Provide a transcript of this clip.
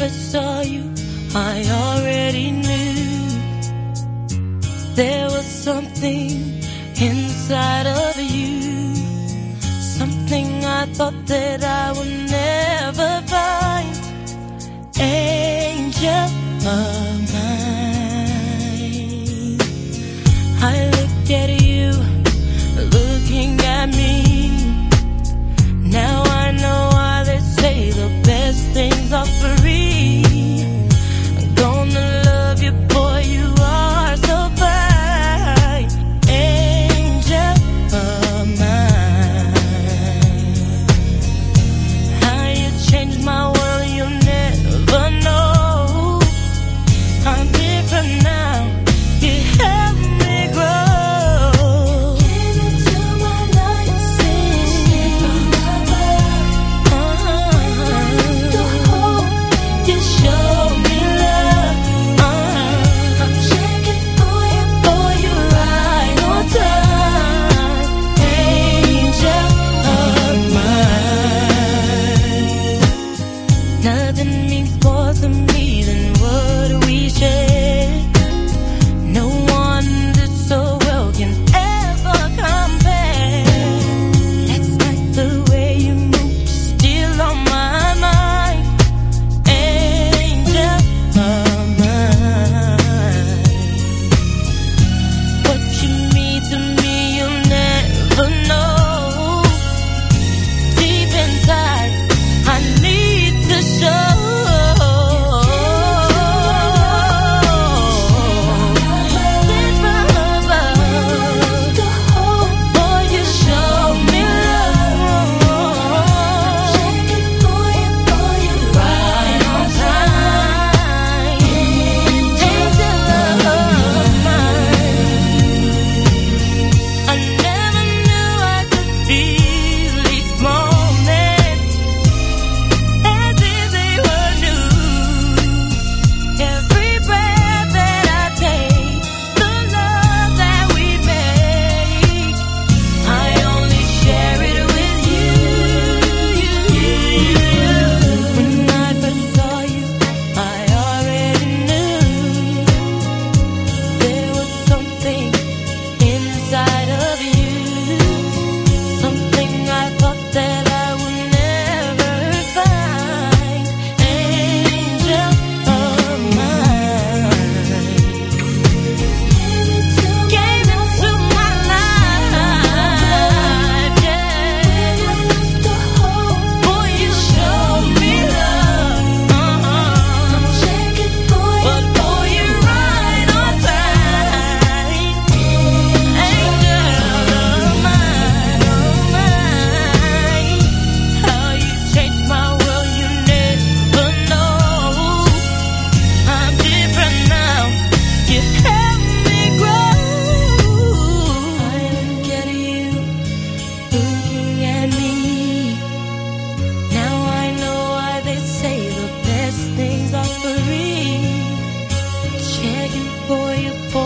I saw you, I already knew there was something inside of you, something I thought that I would never find. Angel of mine, I looked at you, looking at me. for you. boy.